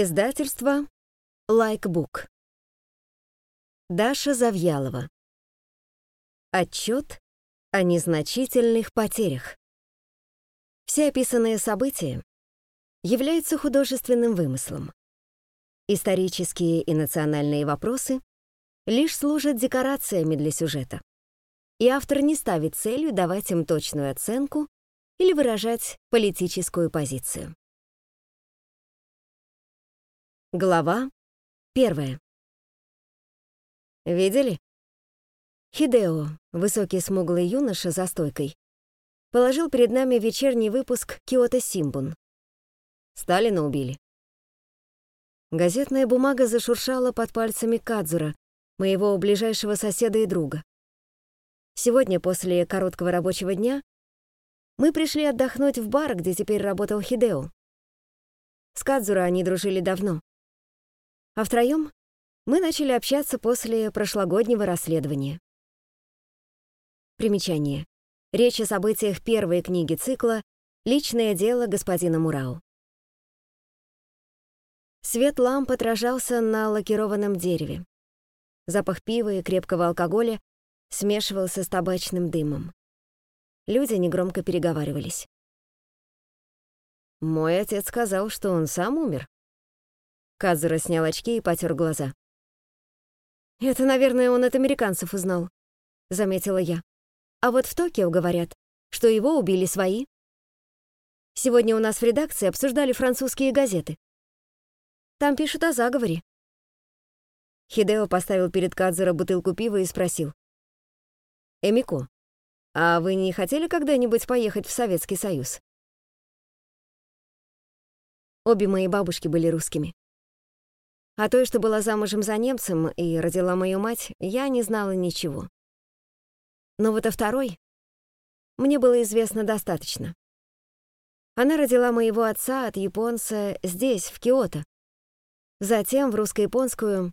Издательство Лайкбук. Даша Завьялова. Отчет о незначительных потерях. Все описанные события являются художественным вымыслом. Исторические и национальные вопросы лишь служат декорациями для сюжета, и автор не ставит целью давать им точную оценку или выражать политическую позицию. Глава первая. Видели? Хидео, высокий смуглый юноша за стойкой, положил перед нами вечерний выпуск Киото Симбун. Сталина убили. Газетная бумага зашуршала под пальцами Кадзура, моего ближайшего соседа и друга. Сегодня, после короткого рабочего дня, мы пришли отдохнуть в бар, где теперь работал Хидео. С Кадзура они дружили давно. А втроем мы начали общаться после прошлогоднего расследования. Примечание. Речь о событиях первой книги цикла «Личное дело господина Мурау». Свет ламп отражался на лакированном дереве. Запах пива и крепкого алкоголя смешивался с табачным дымом. Люди негромко переговаривались. «Мой отец сказал, что он сам умер», Казура снял очки и потер глаза. «Это, наверное, он от американцев узнал», — заметила я. «А вот в Токио говорят, что его убили свои. Сегодня у нас в редакции обсуждали французские газеты. Там пишут о заговоре». Хидео поставил перед Кадзура бутылку пива и спросил. «Эмико, а вы не хотели когда-нибудь поехать в Советский Союз?» Обе мои бабушки были русскими. О той, что была замужем за немцем и родила мою мать, я не знала ничего. Но вот о второй мне было известно достаточно. Она родила моего отца от японца здесь, в Киото. Затем в русско-японскую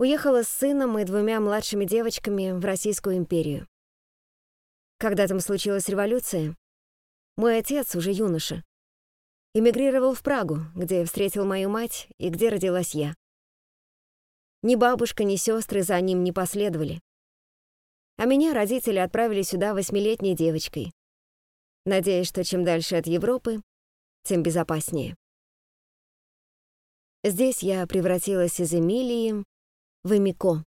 уехала с сыном и двумя младшими девочками в Российскую империю. Когда там случилась революция, мой отец, уже юноша, эмигрировал в Прагу, где встретил мою мать и где родилась я. Ни бабушка, ни сестры за ним не последовали. А меня родители отправили сюда восьмилетней девочкой, надеясь, что чем дальше от Европы, тем безопаснее. Здесь я превратилась из Эмилии в Эмико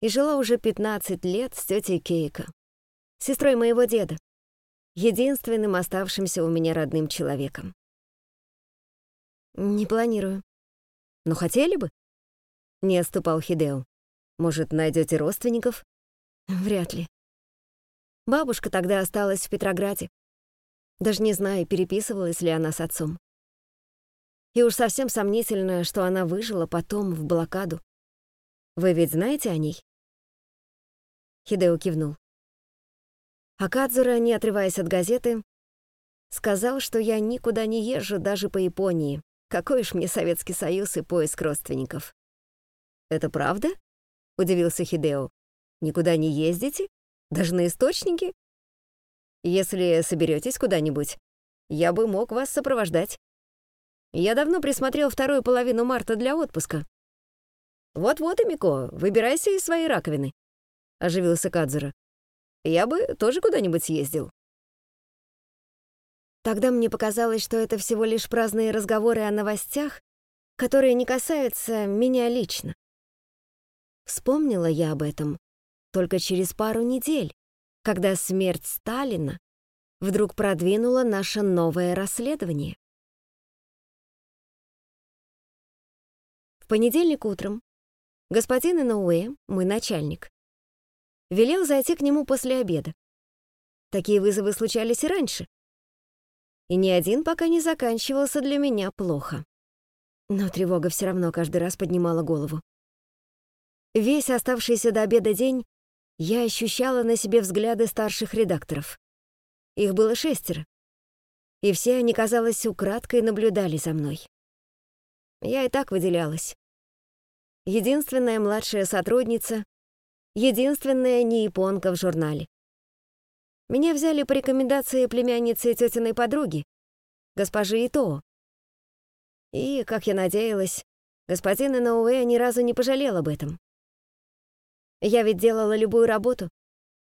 и жила уже 15 лет с тетей Кейко, сестрой моего деда, единственным оставшимся у меня родным человеком. Не планирую. Но хотели бы? Не отступал Хидео. Может, найдете родственников? Вряд ли. Бабушка тогда осталась в Петрограде. Даже не знаю, переписывалась ли она с отцом. И уж совсем сомнительно, что она выжила потом в блокаду. Вы ведь знаете о ней? Хидео кивнул. А Кадзура, не отрываясь от газеты, сказал, что я никуда не езжу даже по Японии. Какой уж мне Советский Союз и поиск родственников. «Это правда?» — удивился Хидео. «Никуда не ездите? Даже на источники? Если соберетесь куда-нибудь, я бы мог вас сопровождать. Я давно присмотрел вторую половину марта для отпуска». «Вот-вот, Эмико, выбирайся из своей раковины», — оживился Кадзура. «Я бы тоже куда-нибудь съездил». Тогда мне показалось, что это всего лишь праздные разговоры о новостях, которые не касаются меня лично. Вспомнила я об этом только через пару недель, когда смерть Сталина вдруг продвинула наше новое расследование. В понедельник утром господин Инауэ, мой начальник, велел зайти к нему после обеда. Такие вызовы случались и раньше. И ни один пока не заканчивался для меня плохо. Но тревога все равно каждый раз поднимала голову. Весь оставшийся до обеда день я ощущала на себе взгляды старших редакторов. Их было шестеро. И все они, казалось, украдкой наблюдали за мной. Я и так выделялась. Единственная младшая сотрудница, единственная не японка в журнале. Меня взяли по рекомендации племянницы тетиной подруги, госпожи Итоо. И, как я надеялась, господин Иноуэ ни разу не пожалел об этом. Я ведь делала любую работу,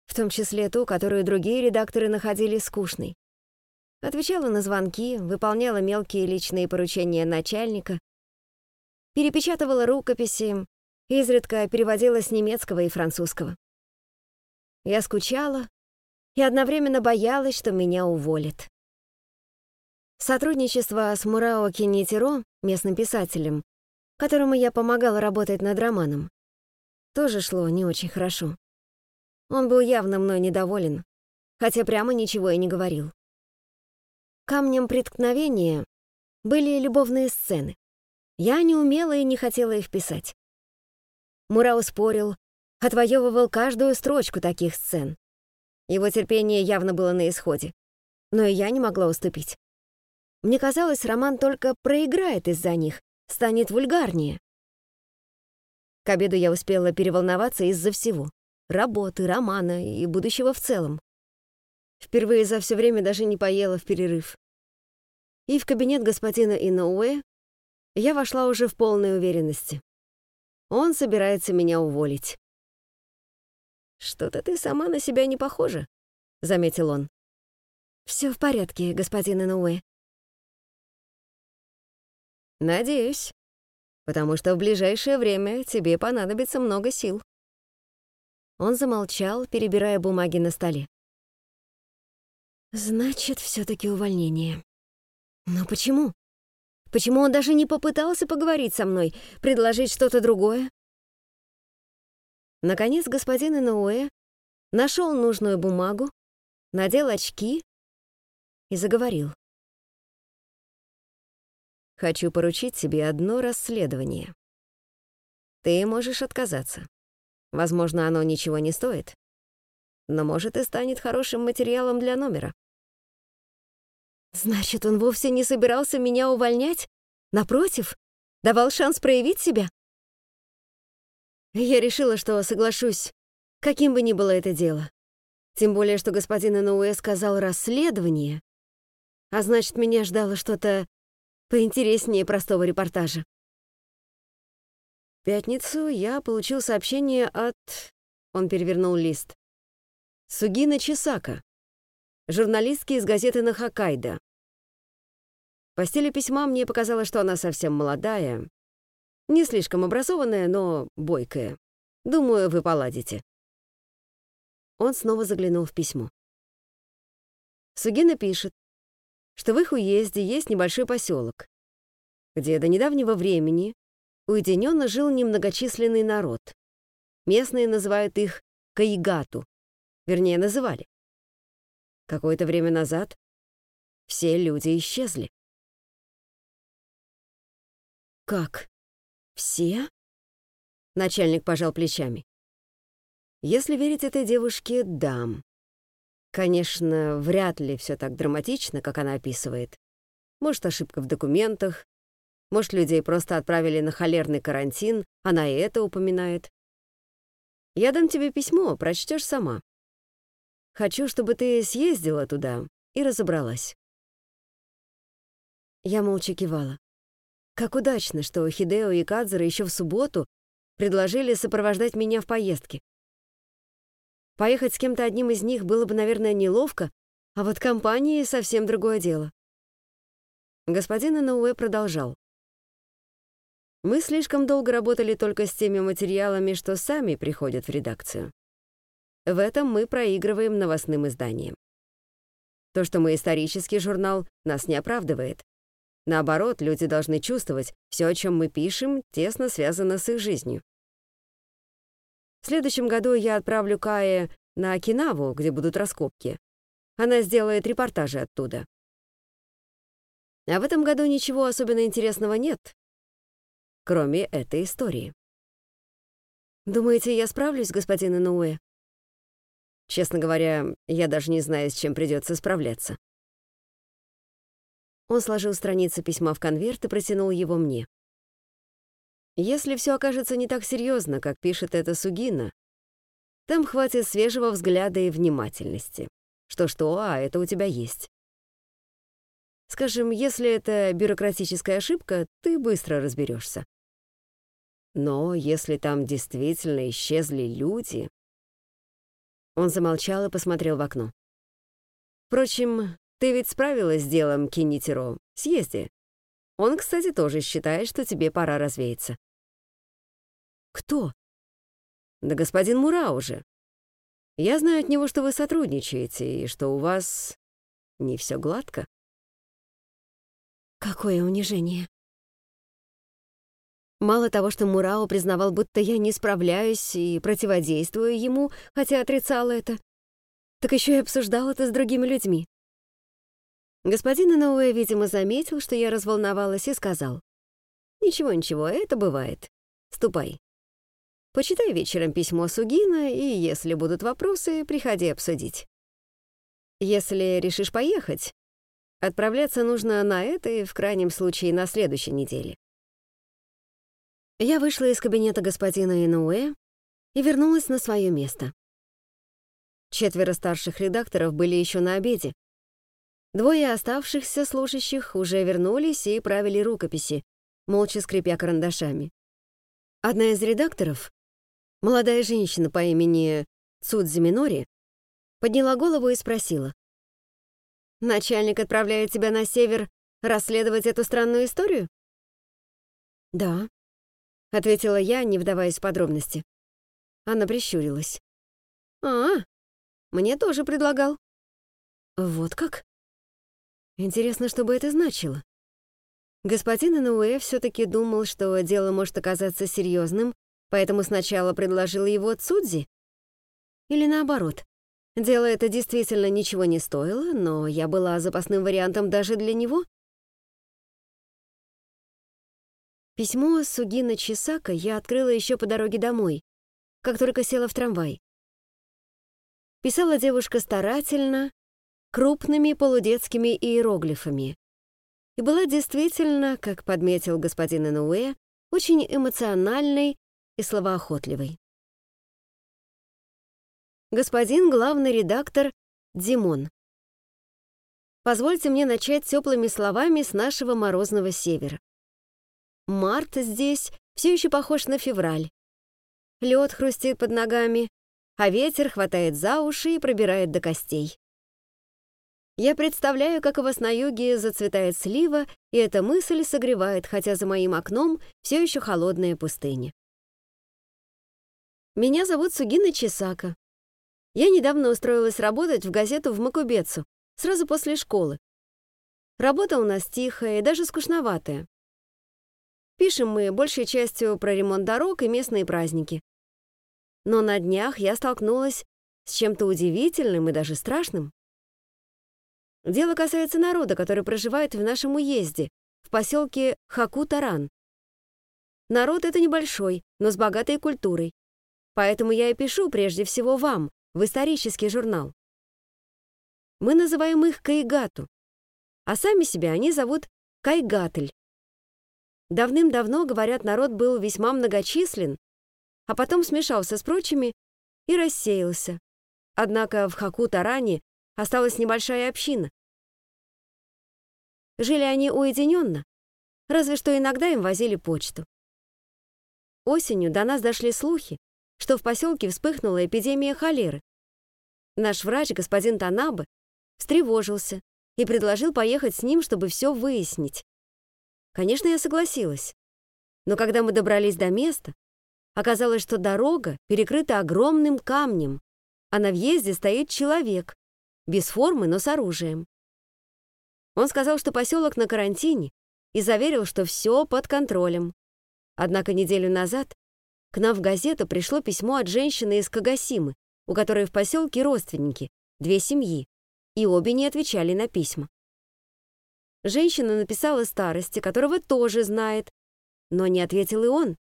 в том числе ту, которую другие редакторы находили скучной. Отвечала на звонки, выполняла мелкие личные поручения начальника, перепечатывала рукописи, изредка переводила с немецкого и французского. Я скучала и одновременно боялась, что меня уволят. Сотрудничество с Мурао Кинитиро, местным писателем, которому я помогала работать над романом, тоже шло не очень хорошо. Он был явно мной недоволен, хотя прямо ничего и не говорил. Камнем преткновения были любовные сцены. Я не умела и не хотела их писать. Мурау спорил, отвоевывал каждую строчку таких сцен. Его терпение явно было на исходе, но и я не могла уступить. Мне казалось, роман только проиграет из-за них, станет вульгарнее. К обеду я успела переволноваться из-за всего — работы, романа и будущего в целом. Впервые за все время даже не поела в перерыв. И в кабинет господина Иноуэ я вошла уже в полной уверенности. Он собирается меня уволить. «Что-то ты сама на себя не похожа», — заметил он. Все в порядке, господин Иноуэ». «Надеюсь, потому что в ближайшее время тебе понадобится много сил». Он замолчал, перебирая бумаги на столе. Значит, все таки увольнение. Но почему? Почему он даже не попытался поговорить со мной, предложить что-то другое? Наконец господин Инуэ нашел нужную бумагу, надел очки и заговорил. «Хочу поручить тебе одно расследование. Ты можешь отказаться. Возможно, оно ничего не стоит, но, может, и станет хорошим материалом для номера. Значит, он вовсе не собирался меня увольнять? Напротив, давал шанс проявить себя? Я решила, что соглашусь, каким бы ни было это дело. Тем более, что господин Инуэ сказал «расследование», а значит, меня ждало что-то поинтереснее простого репортажа. В пятницу я получил сообщение от... Он перевернул лист. Сугина Чисака, журналистки из газеты на Хоккайдо. По стилю письма мне показалось, что она совсем молодая, не слишком образованная, но бойкая. Думаю, вы поладите. Он снова заглянул в письмо. Сугина пишет, что в их уезде есть небольшой поселок, где до недавнего времени уединенно жил немногочисленный народ. Местные называют их Каигату, Вернее, называли. Какое-то время назад все люди исчезли. «Как? Все?» Начальник пожал плечами. «Если верить этой девушке, да. Конечно, вряд ли все так драматично, как она описывает. Может, ошибка в документах, может, людей просто отправили на холерный карантин, она и это упоминает. Я дам тебе письмо, прочтешь сама. Хочу, чтобы ты съездила туда и разобралась». Я молча кивала. Как удачно, что Хидео и Кадзера еще в субботу предложили сопровождать меня в поездке. Поехать с кем-то одним из них было бы, наверное, неловко, а вот компании — совсем другое дело. Господин Инауэ продолжал. Мы слишком долго работали только с теми материалами, что сами приходят в редакцию. В этом мы проигрываем новостным изданиям. То, что мы исторический журнал, нас не оправдывает. Наоборот, люди должны чувствовать, все, о чем мы пишем, тесно связано с их жизнью. В следующем году я отправлю Кае на Окинаву, где будут раскопки. Она сделает репортажи оттуда. А в этом году ничего особенно интересного нет, кроме этой истории. Думаете, я справлюсь, господин Инуэ? Честно говоря, я даже не знаю, с чем придется справляться. Он сложил страницы письма в конверт и протянул его мне. Если все окажется не так серьезно, как пишет это Сугина, там хватит свежего взгляда и внимательности. Что-что, а это у тебя есть. Скажем, если это бюрократическая ошибка, ты быстро разберешься. Но если там действительно исчезли люди... Он замолчал и посмотрел в окно. Впрочем, ты ведь справилась с делом Кинитеро. Съезди. Он, кстати, тоже считает, что тебе пора развеяться. Кто? Да господин Мура уже. Я знаю от него, что вы сотрудничаете, и что у вас не все гладко. Какое унижение. Мало того, что Мурао признавал, будто я не справляюсь и противодействую ему, хотя отрицал это, так еще и обсуждал это с другими людьми. Господин Иноуэ, видимо, заметил, что я разволновалась и сказал. «Ничего-ничего, это бывает. Ступай. Почитай вечером письмо Сугина, и если будут вопросы, приходи обсудить. Если решишь поехать, отправляться нужно на этой, в крайнем случае, на следующей неделе. Я вышла из кабинета господина Инуэ и вернулась на свое место. Четверо старших редакторов были еще на обеде. Двое оставшихся служащих уже вернулись и правили рукописи, молча скрипя карандашами. Одна из редакторов, молодая женщина по имени Цудзи Минори, подняла голову и спросила. «Начальник отправляет тебя на север расследовать эту странную историю?» «Да», — ответила я, не вдаваясь в подробности. Она прищурилась. «А, мне тоже предлагал». «Вот как?» Интересно, что бы это значило. Господин Инуэ все-таки думал, что дело может оказаться серьезным, поэтому сначала предложил его Цудзи? Или наоборот, дело это действительно ничего не стоило, но я была запасным вариантом даже для него? Письмо Сугина Чисака я открыла еще по дороге домой, как только села в трамвай. Писала девушка старательно, крупными полудетскими иероглифами. И была действительно, как подметил господин Инуэ, очень эмоциональной и словоохотливой. Господин главный редактор Димон. Позвольте мне начать теплыми словами с нашего морозного севера. Март здесь все еще похож на февраль. Лед хрустит под ногами, а ветер хватает за уши и пробирает до костей. Я представляю, как у вас на юге зацветает слива, и эта мысль согревает, хотя за моим окном все еще холодная пустыня. Меня зовут Сугина Чесака. Я недавно устроилась работать в газету в Макубецу, сразу после школы. Работа у нас тихая и даже скучноватая. Пишем мы большей частью про ремонт дорог и местные праздники. Но на днях я столкнулась с чем-то удивительным и даже страшным. Дело касается народа, который проживает в нашем уезде, в поселке Хаку-Таран. Народ это небольшой, но с богатой культурой. Поэтому я и пишу прежде всего вам, в исторический журнал. Мы называем их Кайгату, а сами себя они зовут Кайгатль. Давным-давно, говорят, народ был весьма многочислен, а потом смешался с прочими и рассеялся. Однако в Хаку-Таране осталась небольшая община. Жили они уединенно, разве что иногда им возили почту. Осенью до нас дошли слухи, что в поселке вспыхнула эпидемия холеры. Наш врач, господин Танабе, встревожился и предложил поехать с ним, чтобы все выяснить. Конечно, я согласилась. Но когда мы добрались до места, оказалось, что дорога перекрыта огромным камнем, а на въезде стоит человек, без формы, но с оружием. Он сказал, что поселок на карантине, и заверил, что все под контролем. Однако неделю назад к нам в газету пришло письмо от женщины из Кагасимы, у которой в поселке родственники, две семьи, и обе не отвечали на письма. Женщина написала старости, которого тоже знает, но не ответил и он.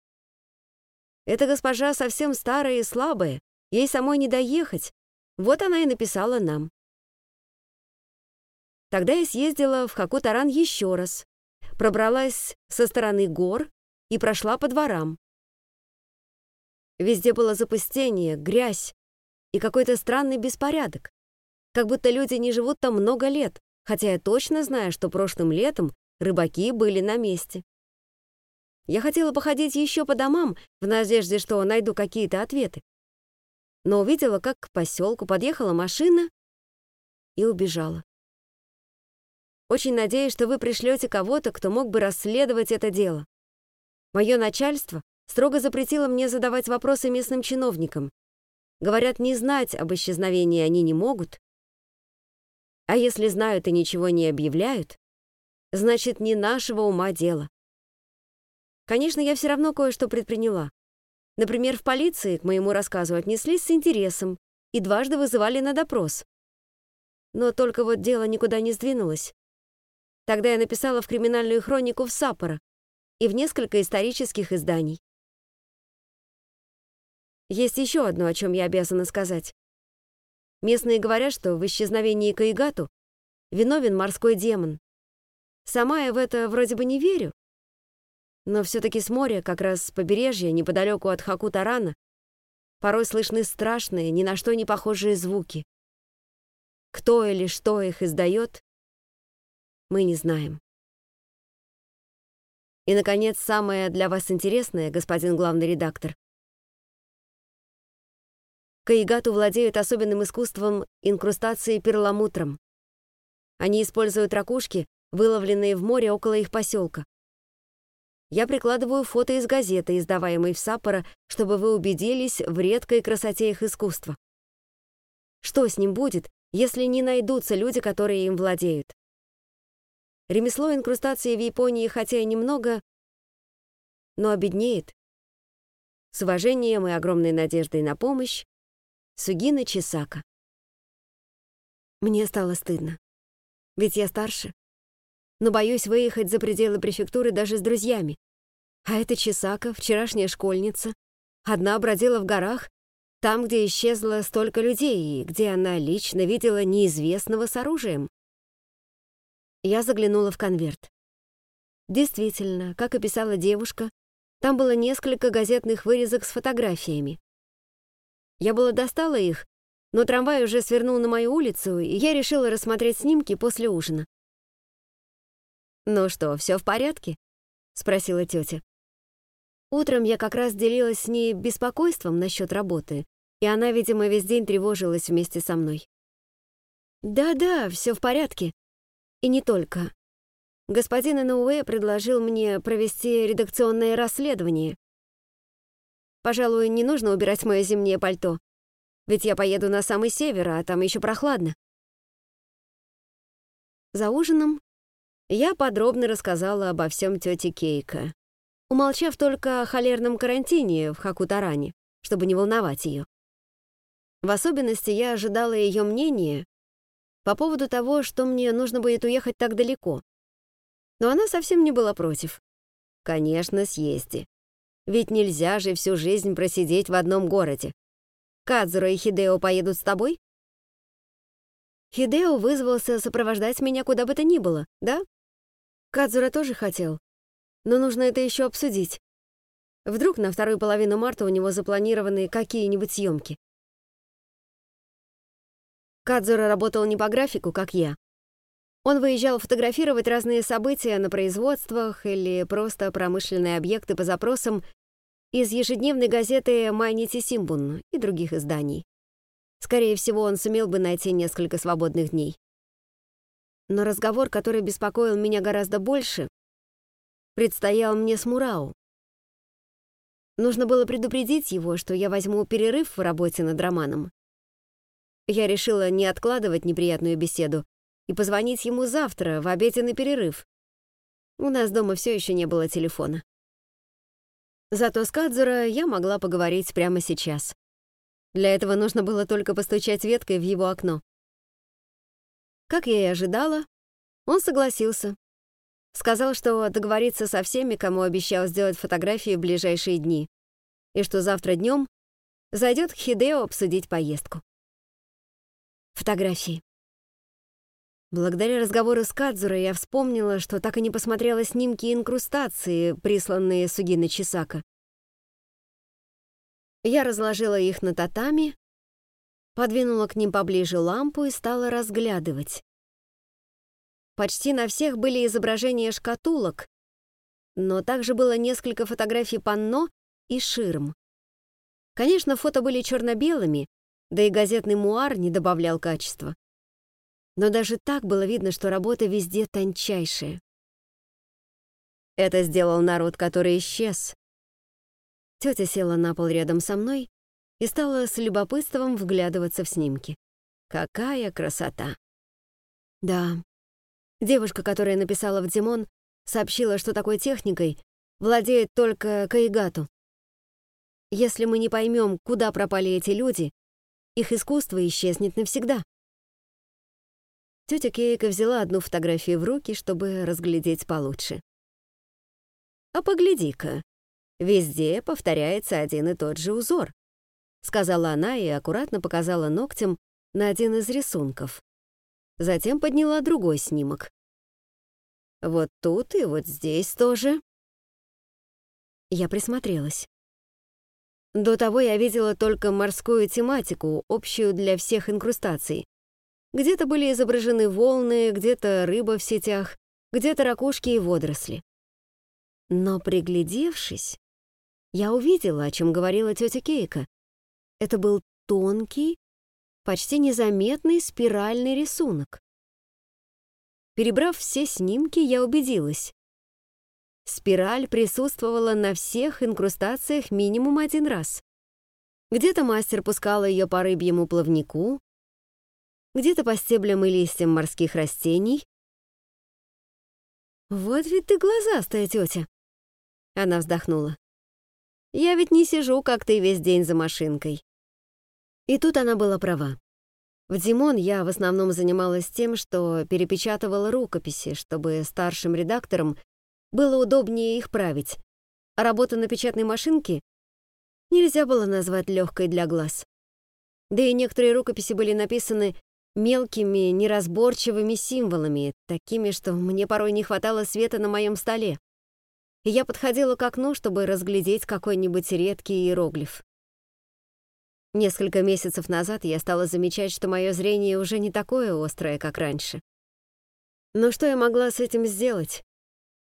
Эта госпожа совсем старая и слабая, ей самой не доехать. Вот она и написала нам. Тогда я съездила в Хакутаран еще раз, пробралась со стороны гор и прошла по дворам. Везде было запустение, грязь и какой-то странный беспорядок, как будто люди не живут там много лет, хотя я точно знаю, что прошлым летом рыбаки были на месте. Я хотела походить еще по домам в надежде, что найду какие-то ответы. Но увидела, как к поселку подъехала машина и убежала. Очень надеюсь, что вы пришлете кого-то, кто мог бы расследовать это дело. Мое начальство строго запретило мне задавать вопросы местным чиновникам. Говорят, не знать об исчезновении они не могут. А если знают и ничего не объявляют, значит, не нашего ума дело. Конечно, я все равно кое-что предприняла. Например, в полиции к моему рассказу отнеслись с интересом и дважды вызывали на допрос. Но только вот дело никуда не сдвинулось. Тогда я написала в криминальную хронику в Саппоро и в несколько исторических изданий. Есть еще одно, о чем я обязана сказать. Местные говорят, что в исчезновении Каигату виновен морской демон. Сама я в это вроде бы не верю. Но все-таки с моря, как раз с побережья, неподалеку от Хакутарана, порой слышны страшные, ни на что не похожие звуки. Кто или что их издает, мы не знаем. И, наконец, самое для вас интересное, господин главный редактор. Каигату владеют особенным искусством инкрустации перламутром. Они используют ракушки, выловленные в море около их поселка. Я прикладываю фото из газеты, издаваемой в Саппоро, чтобы вы убедились в редкой красоте их искусства. Что с ним будет, если не найдутся люди, которые им владеют? Ремесло инкрустации в Японии хотя и немного, но обеднеет. С уважением и огромной надеждой на помощь, Сугина Чисака. Мне стало стыдно. Ведь я старше. Но боюсь выехать за пределы префектуры даже с друзьями. А эта Чисака, вчерашняя школьница, одна бродила в горах, там, где исчезло столько людей, и где она лично видела неизвестного с оружием. Я заглянула в конверт. Действительно, как и писала девушка, там было несколько газетных вырезок с фотографиями. Я было достала их, но трамвай уже свернул на мою улицу, и я решила рассмотреть снимки после ужина. «Ну что, все в порядке?» — спросила тетя. Утром я как раз делилась с ней беспокойством насчет работы, и она, видимо, весь день тревожилась вместе со мной. «Да-да, все в порядке», и не только. Господин Инуэ предложил мне провести редакционное расследование. Пожалуй, не нужно убирать мое зимнее пальто, ведь я поеду на самый север, а там еще прохладно. За ужином я подробно рассказала обо всем тете Кейка, умолчав только о холерном карантине в Хакутаране, чтобы не волновать ее. В особенности я ожидала ее мнения по поводу того, что мне нужно будет уехать так далеко. Но она совсем не была против. Конечно, съезди. Ведь нельзя же всю жизнь просидеть в одном городе. Кадзура и Хидео поедут с тобой? Хидео вызвался сопровождать меня куда бы то ни было, да? Кадзура тоже хотел. Но нужно это еще обсудить. Вдруг на вторую половину марта у него запланированы какие-нибудь съемки. Кадзура работал не по графику, как я. Он выезжал фотографировать разные события на производствах или просто промышленные объекты по запросам из ежедневной газеты «Майнити Симбун» и других изданий. Скорее всего, он сумел бы найти несколько свободных дней. Но разговор, который беспокоил меня гораздо больше, предстоял мне с Мурау. Нужно было предупредить его, что я возьму перерыв в работе над романом я решила не откладывать неприятную беседу и позвонить ему завтра в обеденный перерыв. У нас дома все еще не было телефона. Зато с Кадзура я могла поговорить прямо сейчас. Для этого нужно было только постучать веткой в его окно. Как я и ожидала, он согласился. Сказал, что договорится со всеми, кому обещал сделать фотографии в ближайшие дни, и что завтра днем зайдет к Хидео обсудить поездку фотографии. Благодаря разговору с Кадзура я вспомнила, что так и не посмотрела снимки инкрустации, присланные Сугина Чисака. Я разложила их на татами, подвинула к ним поближе лампу и стала разглядывать. почти на всех были изображения шкатулок, но также было несколько фотографий панно и ширм. Конечно, фото были черно-белыми, да и газетный муар не добавлял качества. Но даже так было видно, что работа везде тончайшая. Это сделал народ, который исчез. Тетя села на пол рядом со мной и стала с любопытством вглядываться в снимки. Какая красота! Да, девушка, которая написала в Димон, сообщила, что такой техникой владеет только Каигату. Если мы не поймем, куда пропали эти люди, их искусство исчезнет навсегда. Тетя Кейка взяла одну фотографию в руки, чтобы разглядеть получше. «А погляди-ка, везде повторяется один и тот же узор», сказала она и аккуратно показала ногтем на один из рисунков. Затем подняла другой снимок. «Вот тут и вот здесь тоже». Я присмотрелась. До того я видела только морскую тематику, общую для всех инкрустаций. Где-то были изображены волны, где-то рыба в сетях, где-то ракушки и водоросли. Но приглядевшись, я увидела, о чем говорила тетя Кейка. Это был тонкий, почти незаметный спиральный рисунок. Перебрав все снимки, я убедилась. Спираль присутствовала на всех инкрустациях минимум один раз. Где-то мастер пускал ее по рыбьему плавнику, где-то по стеблям и листьям морских растений. «Вот ведь ты глазастая тетя!» Она вздохнула. «Я ведь не сижу, как ты, весь день за машинкой». И тут она была права. В Димон я в основном занималась тем, что перепечатывала рукописи, чтобы старшим редакторам было удобнее их править, а работа на печатной машинке нельзя было назвать легкой для глаз. Да и некоторые рукописи были написаны мелкими, неразборчивыми символами, такими, что мне порой не хватало света на моем столе. И я подходила к окну, чтобы разглядеть какой-нибудь редкий иероглиф. Несколько месяцев назад я стала замечать, что мое зрение уже не такое острое, как раньше. Но что я могла с этим сделать?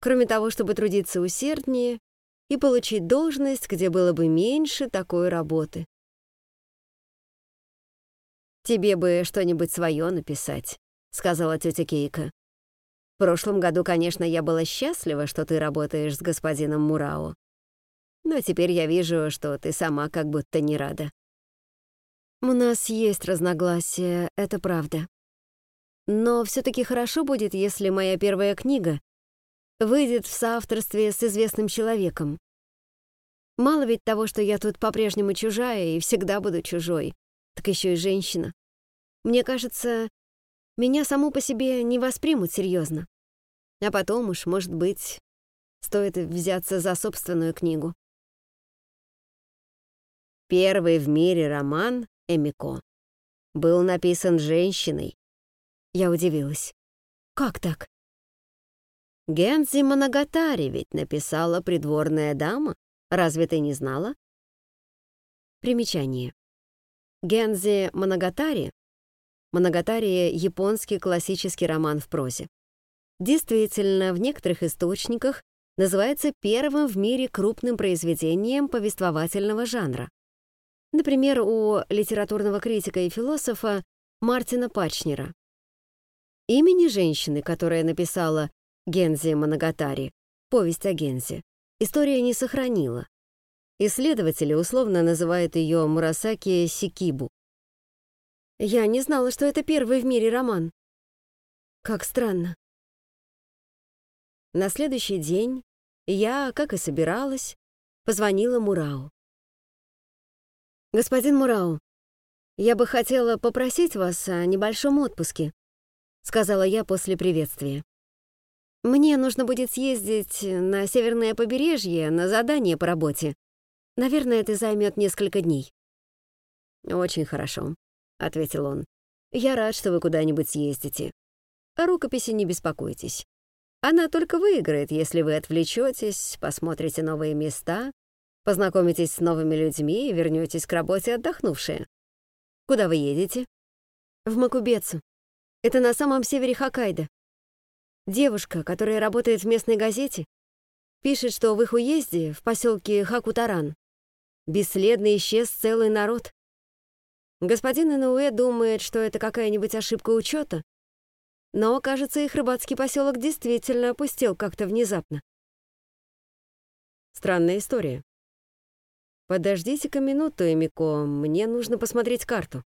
Кроме того, чтобы трудиться усерднее и получить должность, где было бы меньше такой работы. «Тебе бы что-нибудь свое написать», — сказала тетя Кейка. «В прошлом году, конечно, я была счастлива, что ты работаешь с господином Мурао. Но теперь я вижу, что ты сама как будто не рада». «У нас есть разногласия, это правда. Но все таки хорошо будет, если моя первая книга выйдет в соавторстве с известным человеком. Мало ведь того, что я тут по-прежнему чужая и всегда буду чужой, так еще и женщина. Мне кажется, меня саму по себе не воспримут серьезно. А потом уж, может быть, стоит взяться за собственную книгу. Первый в мире роман Эмико был написан женщиной. Я удивилась. Как так? Гензи Моногатари ведь написала «Придворная дама». Разве ты не знала? Примечание. Гензи Моногатари Моногатари — японский классический роман в прозе. Действительно, в некоторых источниках называется первым в мире крупным произведением повествовательного жанра. Например, у литературного критика и философа Мартина Пачнера. Имени женщины, которая написала Гензи Моногатари, повесть о Гензи, история не сохранила. Исследователи условно называют ее Мурасаки Сикибу. Я не знала, что это первый в мире роман. Как странно. На следующий день я, как и собиралась, позвонила Мурау. «Господин Мурау, я бы хотела попросить вас о небольшом отпуске», сказала я после приветствия. Мне нужно будет съездить на северное побережье на задание по работе. Наверное, это займет несколько дней». «Очень хорошо», — ответил он. «Я рад, что вы куда-нибудь съездите. О рукописи не беспокойтесь. Она только выиграет, если вы отвлечетесь, посмотрите новые места, познакомитесь с новыми людьми и вернетесь к работе отдохнувшие. Куда вы едете?» «В Макубецу. Это на самом севере Хоккайдо. Девушка, которая работает в местной газете, пишет, что в их уезде, в поселке Хакутаран, бесследно исчез целый народ. Господин Инуэ думает, что это какая-нибудь ошибка учета, но, кажется, их рыбацкий поселок действительно опустел как-то внезапно. Странная история. Подождите-ка минуту, Эмико, мне нужно посмотреть карту.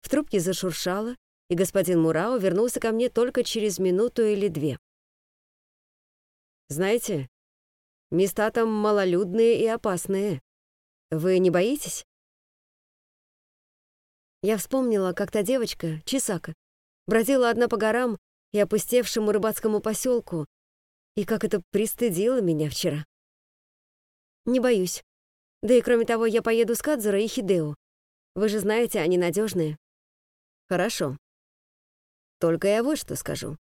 В трубке зашуршало, и господин Мурао вернулся ко мне только через минуту или две. Знаете, места там малолюдные и опасные. Вы не боитесь? Я вспомнила, как та девочка, Чисака, бродила одна по горам и опустевшему рыбацкому поселку, и как это пристыдило меня вчера. Не боюсь. Да и кроме того, я поеду с Кадзуро и Хидео. Вы же знаете, они надежные. Хорошо. Только я вот что скажу.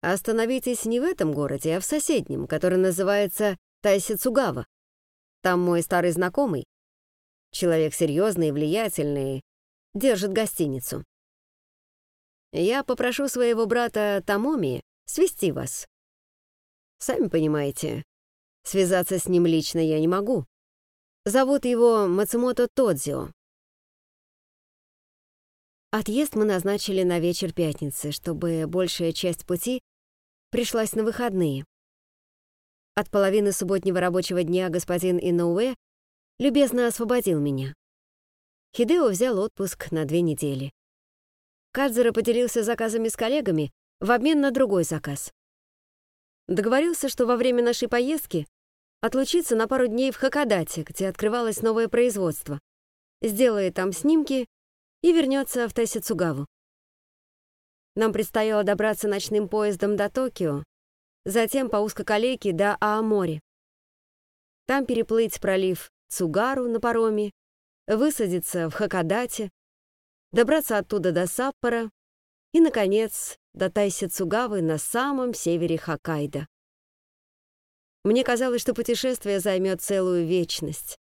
Остановитесь не в этом городе, а в соседнем, который называется Тайсицугава. Там мой старый знакомый, человек серьезный и влиятельный, держит гостиницу. Я попрошу своего брата Тамоми свести вас. Сами понимаете, связаться с ним лично я не могу. Зовут его Мацумото Тодзио. Отъезд мы назначили на вечер пятницы, чтобы большая часть пути пришлась на выходные. От половины субботнего рабочего дня господин Иноуэ любезно освободил меня. Хидео взял отпуск на две недели. Кадзера поделился заказами с коллегами в обмен на другой заказ. Договорился, что во время нашей поездки отлучится на пару дней в Хакодате, где открывалось новое производство, сделает там снимки и вернется в Тайсицугаву. Нам предстояло добраться ночным поездом до Токио, затем по узкоколейке до Аомори. Там переплыть пролив Цугару на пароме, высадиться в Хакодате, добраться оттуда до Саппора и, наконец, до Тайсицугавы на самом севере Хоккайдо. Мне казалось, что путешествие займет целую вечность.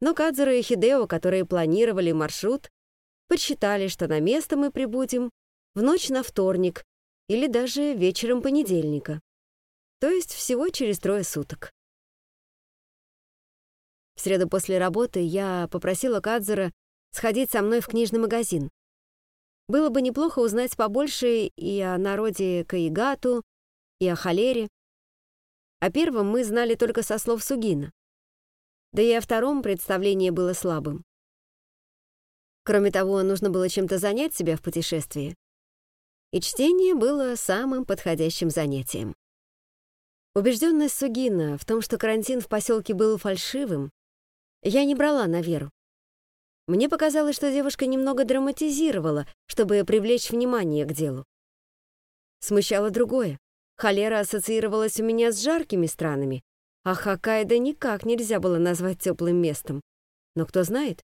Но Кадзуро и Хидео, которые планировали маршрут, подсчитали, что на место мы прибудем в ночь на вторник или даже вечером понедельника, то есть всего через трое суток. В среду после работы я попросила Кадзура сходить со мной в книжный магазин. Было бы неплохо узнать побольше и о народе Каигату, и о холере. О первом мы знали только со слов Сугина. Да и о втором представление было слабым. Кроме того, нужно было чем-то занять себя в путешествии. И чтение было самым подходящим занятием. Убежденность Сугина в том, что карантин в поселке был фальшивым, я не брала на веру. Мне показалось, что девушка немного драматизировала, чтобы привлечь внимание к делу. Смущало другое. Холера ассоциировалась у меня с жаркими странами, а Хоккайдо никак нельзя было назвать теплым местом. Но кто знает?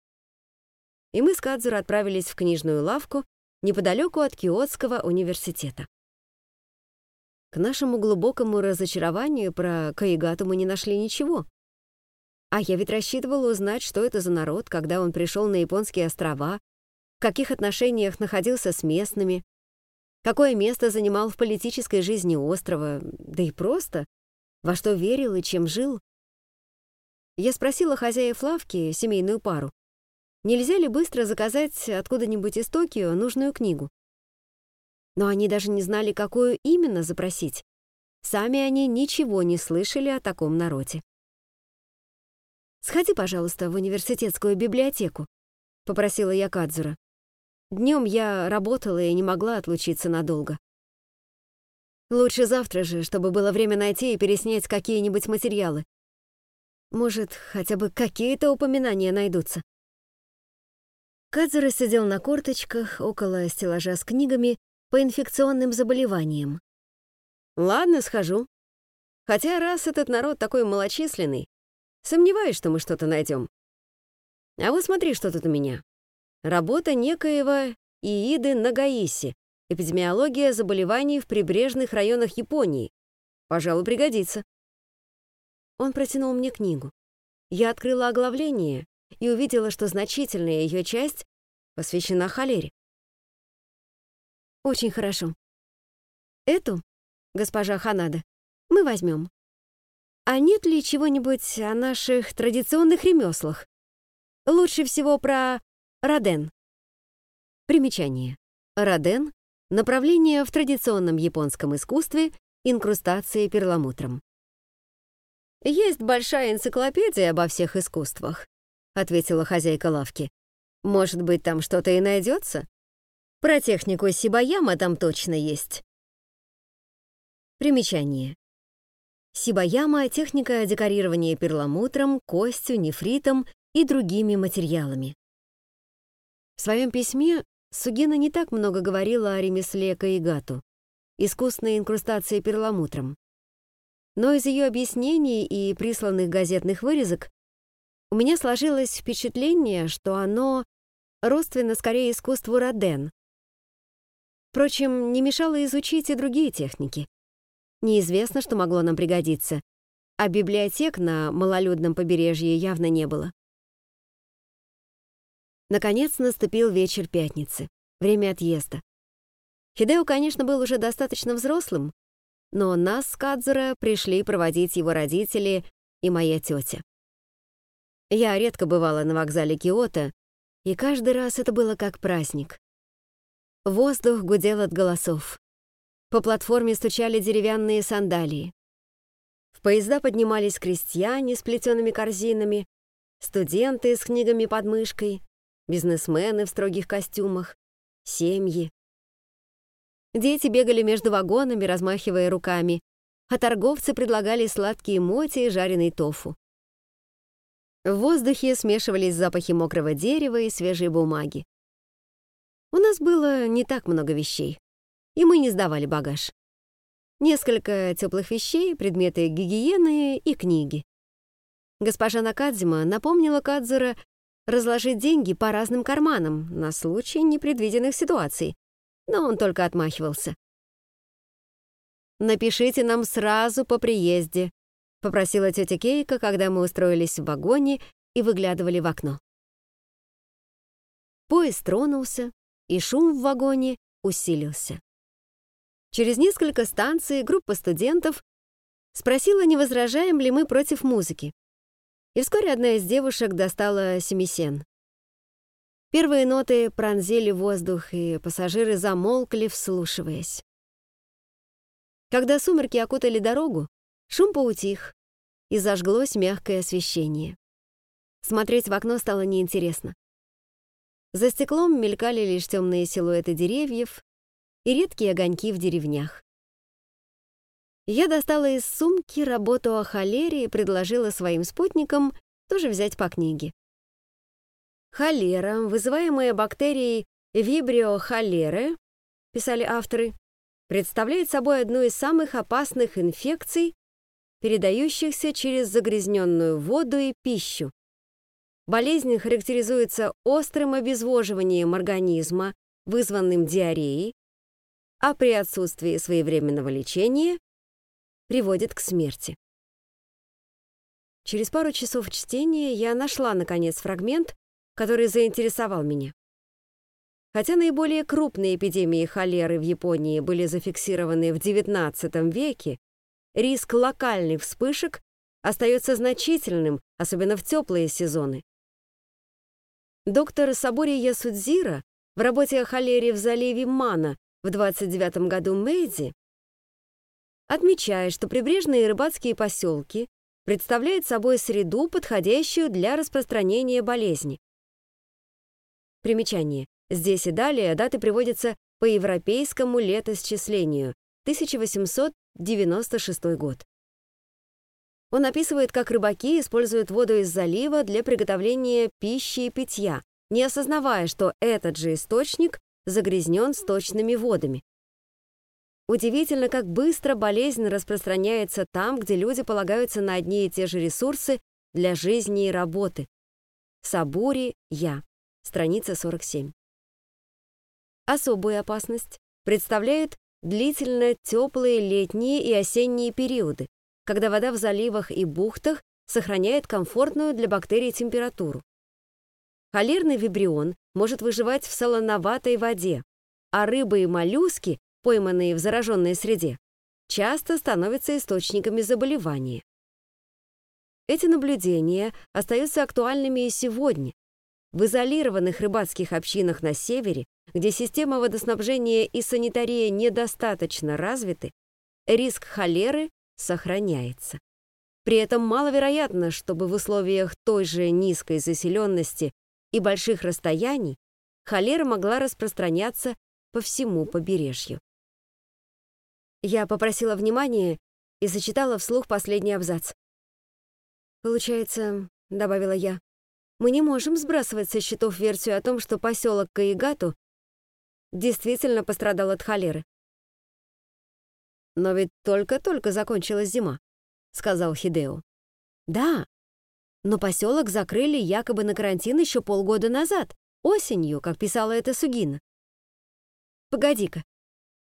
И мы с Кадзуро отправились в книжную лавку неподалеку от Киотского университета. К нашему глубокому разочарованию про Каигату мы не нашли ничего. А я ведь рассчитывала узнать, что это за народ, когда он пришел на японские острова, в каких отношениях находился с местными, какое место занимал в политической жизни острова, да и просто, во что верил и чем жил. Я спросила хозяев лавки, семейную пару, нельзя ли быстро заказать откуда-нибудь из Токио нужную книгу. Но они даже не знали, какую именно запросить. Сами они ничего не слышали о таком народе. «Сходи, пожалуйста, в университетскую библиотеку», — попросила я Кадзура. Днем я работала и не могла отлучиться надолго. Лучше завтра же, чтобы было время найти и переснять какие-нибудь материалы. Может, хотя бы какие-то упоминания найдутся. Кадзура сидел на корточках около стеллажа с книгами по инфекционным заболеваниям. «Ладно, схожу. Хотя раз этот народ такой малочисленный, Сомневаюсь, что мы что-то найдем. А вот смотри, что тут у меня. Работа некоего Ииды Нагаиси. Эпидемиология заболеваний в прибрежных районах Японии. Пожалуй, пригодится. Он протянул мне книгу. Я открыла оглавление и увидела, что значительная ее часть посвящена холере. Очень хорошо. Эту, госпожа Ханада, мы возьмем. А нет ли чего-нибудь о наших традиционных ремеслах? Лучше всего про Роден. Примечание. Роден — направление в традиционном японском искусстве инкрустации перламутром. «Есть большая энциклопедия обо всех искусствах», — ответила хозяйка лавки. «Может быть, там что-то и найдется? Про технику Сибаяма там точно есть». Примечание. Сибаяма — техника декорирования перламутром, костью, нефритом и другими материалами. В своем письме Сугина не так много говорила о ремесле каигату, искусной инкрустации перламутром. Но из ее объяснений и присланных газетных вырезок у меня сложилось впечатление, что оно родственно скорее искусству Роден. Впрочем, не мешало изучить и другие техники. Неизвестно, что могло нам пригодиться, а библиотек на малолюдном побережье явно не было. Наконец наступил вечер пятницы, время отъезда. Хидео, конечно, был уже достаточно взрослым, но нас с Кадзура пришли проводить его родители и моя тетя. Я редко бывала на вокзале Киото, и каждый раз это было как праздник. Воздух гудел от голосов. По платформе стучали деревянные сандалии. В поезда поднимались крестьяне с плетеными корзинами, студенты с книгами под мышкой, бизнесмены в строгих костюмах, семьи. Дети бегали между вагонами, размахивая руками, а торговцы предлагали сладкие моти и жареный тофу. В воздухе смешивались запахи мокрого дерева и свежей бумаги. У нас было не так много вещей, и мы не сдавали багаж. Несколько теплых вещей, предметы гигиены и книги. Госпожа Накадзима напомнила Кадзура разложить деньги по разным карманам на случай непредвиденных ситуаций, но он только отмахивался. «Напишите нам сразу по приезде», — попросила тетя Кейка, когда мы устроились в вагоне и выглядывали в окно. Поезд тронулся, и шум в вагоне усилился. Через несколько станций группа студентов спросила, не возражаем ли мы против музыки. И вскоре одна из девушек достала семисен. Первые ноты пронзили воздух, и пассажиры замолкли, вслушиваясь. Когда сумерки окутали дорогу, шум поутих, и зажглось мягкое освещение. Смотреть в окно стало неинтересно. За стеклом мелькали лишь темные силуэты деревьев и редкие огоньки в деревнях. Я достала из сумки работу о холере и предложила своим спутникам тоже взять по книге. Холера, вызываемая бактерией Vibrio холеры, писали авторы, представляет собой одну из самых опасных инфекций, передающихся через загрязненную воду и пищу. Болезнь характеризуется острым обезвоживанием организма, вызванным диареей, а при отсутствии своевременного лечения приводит к смерти. Через пару часов чтения я нашла, наконец, фрагмент, который заинтересовал меня. Хотя наиболее крупные эпидемии холеры в Японии были зафиксированы в XIX веке, риск локальных вспышек остается значительным, особенно в теплые сезоны. Доктор Сабори Ясудзира в работе о холере в заливе Мана в 29 году Мэйдзи отмечает, что прибрежные рыбацкие поселки представляют собой среду, подходящую для распространения болезни. Примечание. Здесь и далее даты приводятся по европейскому летосчислению 1896 год. Он описывает, как рыбаки используют воду из залива для приготовления пищи и питья, не осознавая, что этот же источник загрязнен сточными водами. Удивительно, как быстро болезнь распространяется там, где люди полагаются на одни и те же ресурсы для жизни и работы. Сабури Я. Страница 47. Особую опасность представляют длительно теплые летние и осенние периоды, когда вода в заливах и бухтах сохраняет комфортную для бактерий температуру. Холерный вибрион может выживать в солоноватой воде, а рыбы и моллюски пойманные в зараженной среде, часто становятся источниками заболевания. Эти наблюдения остаются актуальными и сегодня. В изолированных рыбацких общинах на севере, где система водоснабжения и санитария недостаточно развиты, риск холеры сохраняется. При этом маловероятно, чтобы в условиях той же низкой заселенности и больших расстояний холера могла распространяться по всему побережью. Я попросила внимания и зачитала вслух последний абзац. «Получается, — добавила я, — мы не можем сбрасывать со счетов версию о том, что поселок Каигату действительно пострадал от холеры. «Но ведь только-только закончилась зима», — сказал Хидео. «Да, но поселок закрыли якобы на карантин еще полгода назад, осенью, как писала это Сугина. Погоди-ка,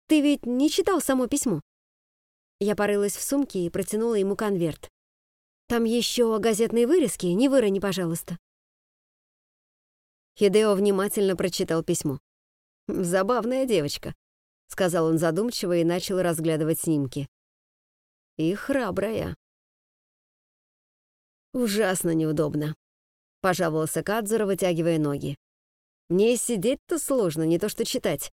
ты ведь не читал само письмо?» Я порылась в сумке и протянула ему конверт. Там еще газетные вырезки, не вырони, пожалуйста. Хидео внимательно прочитал письмо. «Забавная девочка», — сказал он задумчиво и начал разглядывать снимки. «И храбрая». «Ужасно неудобно», — пожаловался Кадзура, вытягивая ноги. «Мне сидеть-то сложно, не то что читать».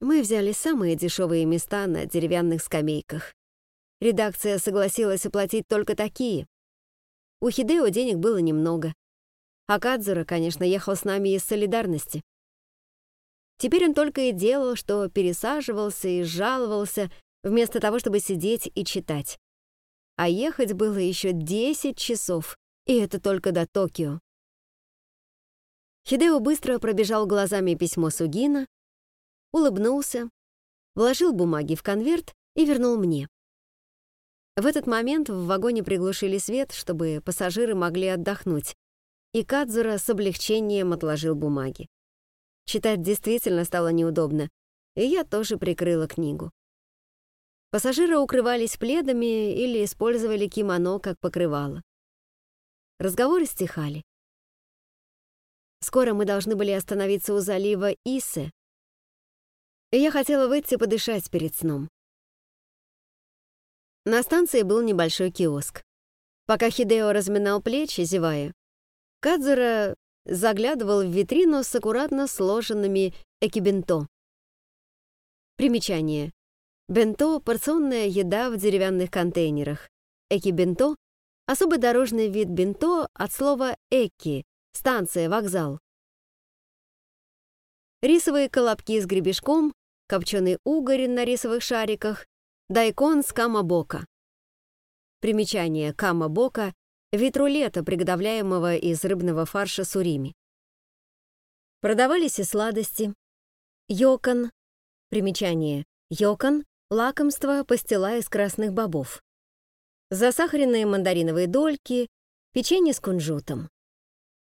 Мы взяли самые дешевые места на деревянных скамейках. Редакция согласилась оплатить только такие. У Хидео денег было немного. А Кадзура, конечно, ехал с нами из солидарности. Теперь он только и делал, что пересаживался и жаловался, вместо того, чтобы сидеть и читать. А ехать было еще 10 часов, и это только до Токио. Хидео быстро пробежал глазами письмо Сугина, улыбнулся, вложил бумаги в конверт и вернул мне. В этот момент в вагоне приглушили свет, чтобы пассажиры могли отдохнуть, и Кадзура с облегчением отложил бумаги. Читать действительно стало неудобно, и я тоже прикрыла книгу. Пассажиры укрывались пледами или использовали кимоно как покрывало. Разговоры стихали. Скоро мы должны были остановиться у залива Исе, и я хотела выйти подышать перед сном. На станции был небольшой киоск. Пока Хидео разминал плечи, зевая, Кадзура заглядывал в витрину с аккуратно сложенными экибенто. Примечание. Бенто — порционная еда в деревянных контейнерах. Экибенто — особый дорожный вид бенто от слова «эки» — станция, вокзал. Рисовые колобки с гребешком, копченый угорь на рисовых шариках, Дайкон с камабока. Примечание камабока — вид рулета, приготовляемого из рыбного фарша сурими. Продавались и сладости. Йокон. Примечание. Йокон — лакомство, пастила из красных бобов. Засахаренные мандариновые дольки, печенье с кунжутом.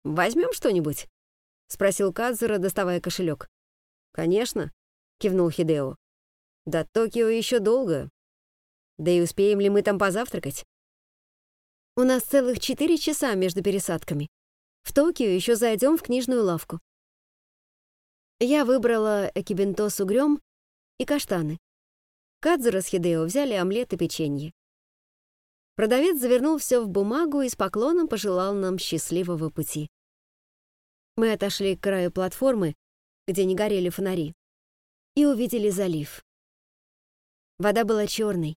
«Возьмем что-нибудь?» — спросил Кадзура, доставая кошелек. «Конечно», — кивнул Хидео. «До Токио еще долго, да и успеем ли мы там позавтракать? У нас целых четыре часа между пересадками. В Токио еще зайдем в книжную лавку. Я выбрала экибенто с угрём и каштаны. Кадзура с Хидео взяли омлет и печенье. Продавец завернул все в бумагу и с поклоном пожелал нам счастливого пути. Мы отошли к краю платформы, где не горели фонари, и увидели залив. Вода была черной,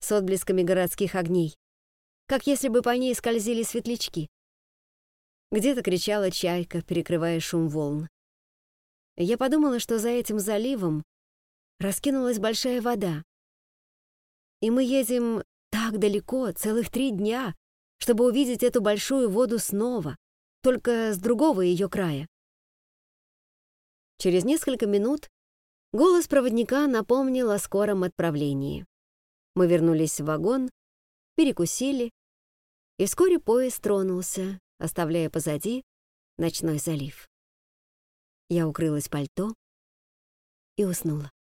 с отблесками городских огней, как если бы по ней скользили светлячки. Где-то кричала чайка, перекрывая шум волн. Я подумала, что за этим заливом раскинулась большая вода. И мы едем так далеко, целых три дня, чтобы увидеть эту большую воду снова, только с другого ее края. Через несколько минут голос проводника напомнил о скором отправлении. Мы вернулись в вагон, перекусили, и вскоре поезд тронулся, оставляя позади ночной залив. Я укрылась пальто и уснула.